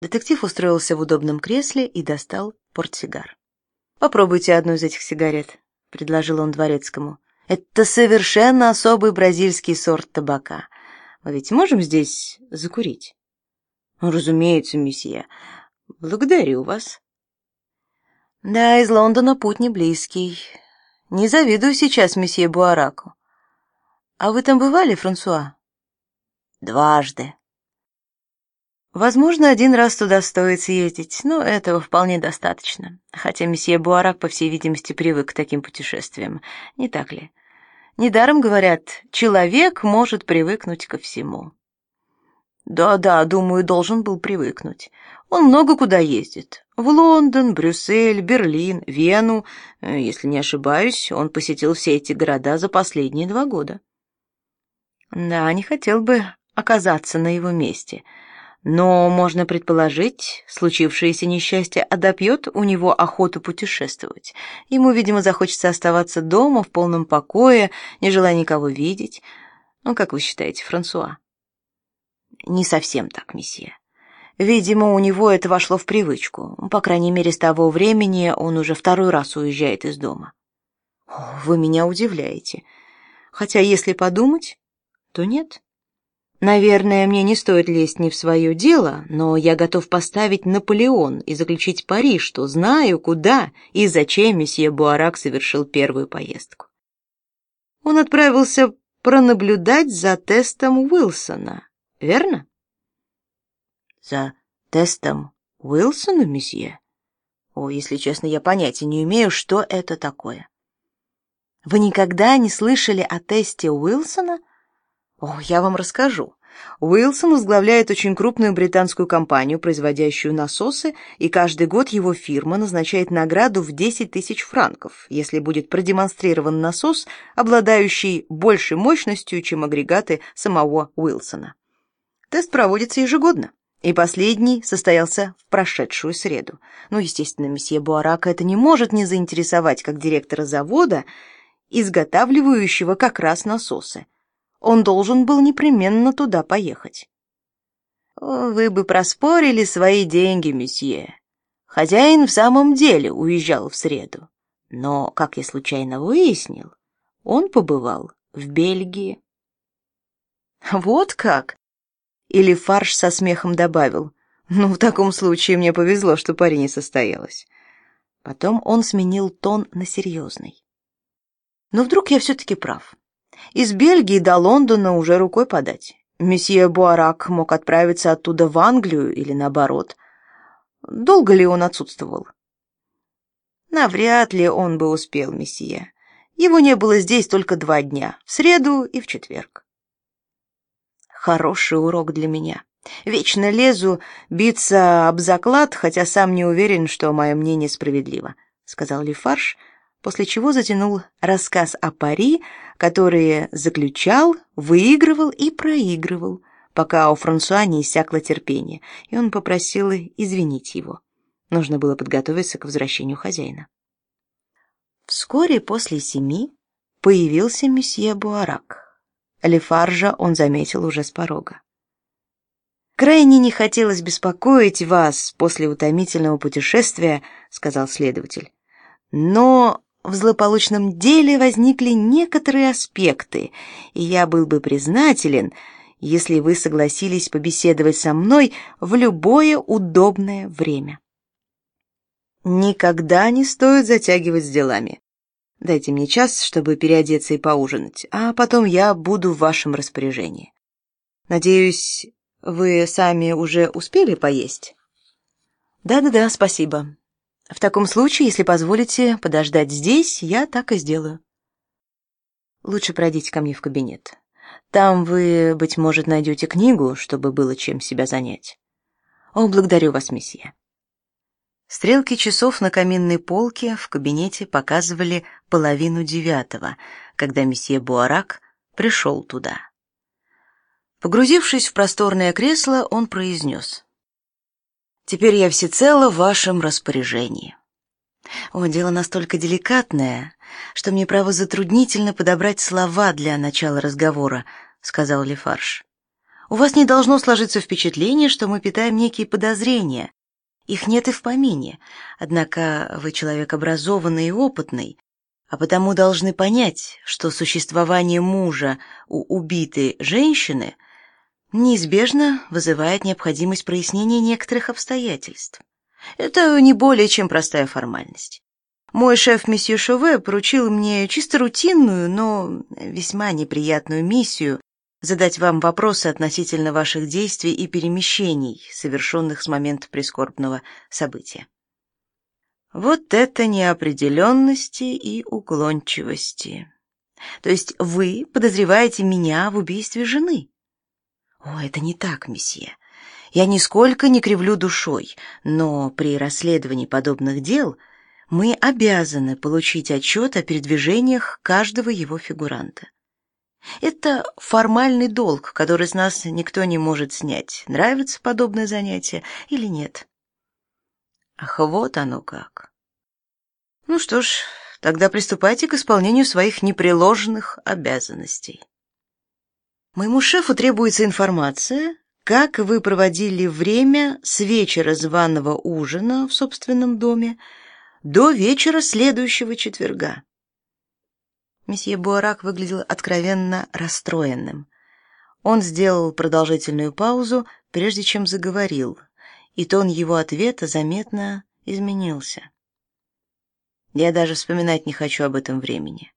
Детектив устроился в удобном кресле и достал портсигар. «Попробуйте одну из этих сигарет», — предложил он дворецкому. «Это совершенно особый бразильский сорт табака. Мы ведь можем здесь закурить?» «Разумеется, месье. Благодарю вас». «Да, из Лондона путь не близкий. Не завидую сейчас месье Буараку. А вы там бывали, Франсуа?» «Дважды», Возможно, один раз туда стоит съездить, но этого вполне достаточно. Хотя месье Буарак, по всей видимости, привык к таким путешествиям, не так ли? Недаром говорят, человек может привыкнуть ко всему. Да-да, думаю, должен был привыкнуть. Он много куда ездит. В Лондон, Брюссель, Берлин, Вену. Э, если не ошибаюсь, он посетил все эти города за последние два года. Да, не хотел бы оказаться на его месте — но можно предположить, случившееся несчастье одопьет у него охоту путешествовать. Ему, видимо, захочется оставаться дома в полном покое, не желая никого видеть. Ну, как вы считаете, Франсуа? Не совсем так, месье. Видимо, у него это вошло в привычку. По крайней мере, с того времени он уже второй раз уезжает из дома. О, вы меня удивляете. Хотя, если подумать, то нет. Наверное, мне не стоит лезть не в свое дело, но я готов поставить Наполеон и заключить пари, что знаю, куда и зачем месье Буарак совершил первую поездку. Он отправился пронаблюдать за тестом Уилсона, верно? За тестом Уилсона, месье? О, если честно, я понятия не имею, что это такое. Вы никогда не слышали о тесте Уилсона? О, я вам расскажу. Уилсон возглавляет очень крупную британскую компанию, производящую насосы, и каждый год его фирма назначает награду в 10 тысяч франков, если будет продемонстрирован насос, обладающий большей мощностью, чем агрегаты самого Уилсона. Тест проводится ежегодно, и последний состоялся в прошедшую среду. Ну, естественно, месье Буарака это не может не заинтересовать как директора завода, изготавливающего как раз насосы. Он должен был непременно туда поехать. Вы бы проспорили свои деньги, месье. Хозяин в самом деле уезжал в среду. Но, как я случайно выяснил, он побывал в Бельгии. Вот как? Или фарш со смехом добавил. Ну, в таком случае мне повезло, что пари не состоялось. Потом он сменил тон на серьезный. Но вдруг я все-таки прав. Из Бельгии до Лондона уже рукой подать. Месье Буарак мог отправиться оттуда в Англию или наоборот. Долго ли он отсутствовал? Навряд ли он бы успел, месье. Его не было здесь только два дня, в среду и в четверг. Хороший урок для меня. Вечно лезу биться об заклад, хотя сам не уверен, что мое мнение справедливо, сказал Лефарж, после чего затянул рассказ о пари, которые заключал, выигрывал и проигрывал, пока у Франсуа не иссякло терпение, и он попросил извинить его. Нужно было подготовиться к возвращению хозяина. Вскоре после семи появился месье Буарак. Лефаржа он заметил уже с порога. «Крайне не хотелось беспокоить вас после утомительного путешествия», — сказал следователь. «Но в злополучном деле возникли некоторые аспекты, и я был бы признателен, если вы согласились побеседовать со мной в любое удобное время. Никогда не стоит затягивать с делами. Дайте мне час, чтобы переодеться и поужинать, а потом я буду в вашем распоряжении. Надеюсь, вы сами уже успели поесть? Да-да-да, спасибо. В таком случае, если позволите подождать здесь, я так и сделаю. Лучше пройдите ко мне в кабинет. Там вы, быть может, найдете книгу, чтобы было чем себя занять. О, благодарю вас, месье. Стрелки часов на каминной полке в кабинете показывали половину девятого, когда месье Буарак пришел туда. Погрузившись в просторное кресло, он произнес: Теперь я всецело в вашем распоряжении. О, дело настолько деликатное, что мне право затруднительно подобрать слова для начала разговора, сказал Лефарж. У вас не должно сложиться впечатление, что мы питаем некие подозрения. Их нет и в помине. Однако вы человек образованный и опытный, а потому должны понять, что существование мужа у убитой женщины неизбежно вызывает необходимость прояснения некоторых обстоятельств. Это не более чем простая формальность. Мой шеф месье Шове поручил мне чисто рутинную, но весьма неприятную миссию задать вам вопросы относительно ваших действий и перемещений, совершенных с момента прискорбного события. Вот это неопределенности и уклончивости. То есть вы подозреваете меня в убийстве жены? О, это не так, месье. Я нисколько не кривлю душой, но при расследовании подобных дел мы обязаны получить отчет о передвижениях каждого его фигуранта. Это формальный долг, который с нас никто не может снять. Нравится подобное занятие или нет? Ах, вот оно как. Ну что ж, тогда приступайте к исполнению своих непреложных обязанностей. Моему шефу требуется информация, как вы проводили время с вечера званого ужина в собственном доме до вечера следующего четверга. Месье Буарак выглядел откровенно расстроенным. Он сделал продолжительную паузу, прежде чем заговорил, и тон его ответа заметно изменился. Я даже вспоминать не хочу об этом времени.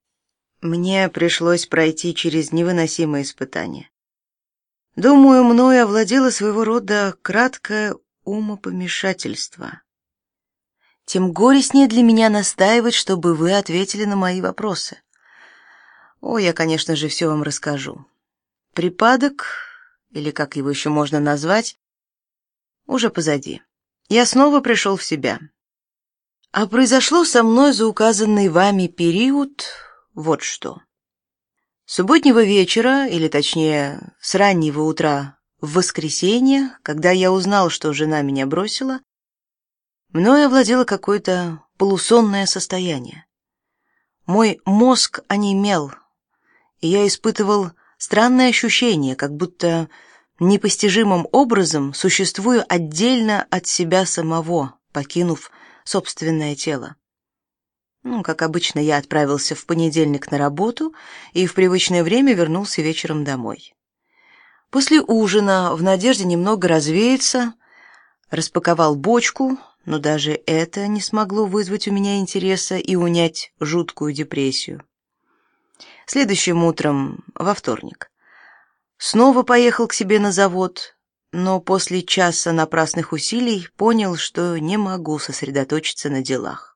Мне пришлось пройти через невыносимое испытание. Думаю, мною овладело своего рода краткое умопомешательство. Тем горестнее для меня настаивать, чтобы вы ответили на мои вопросы. О, я, конечно же, все вам расскажу. Припадок, или как его еще можно назвать, уже позади. Я снова пришел в себя. А произошло со мной за указанный вами период вот что. Субботнего вечера, или точнее, с раннего утра в воскресенье, когда я узнал, что жена меня бросила, мною овладело какое-то полусонное состояние. Мой мозг онемел, и я испытывал странное ощущение, как будто непостижимым образом существую отдельно от себя самого, покинув собственное тело. Ну, как обычно, я отправился в понедельник на работу и в привычное время вернулся вечером домой. После ужина, в надежде немного развеяться, распаковал бочку, но даже это не смогло вызвать у меня интереса и унять жуткую депрессию. Следующим утром, во вторник, Снова поехал к себе на завод, но после часа напрасных усилий понял, что не могу сосредоточиться на делах.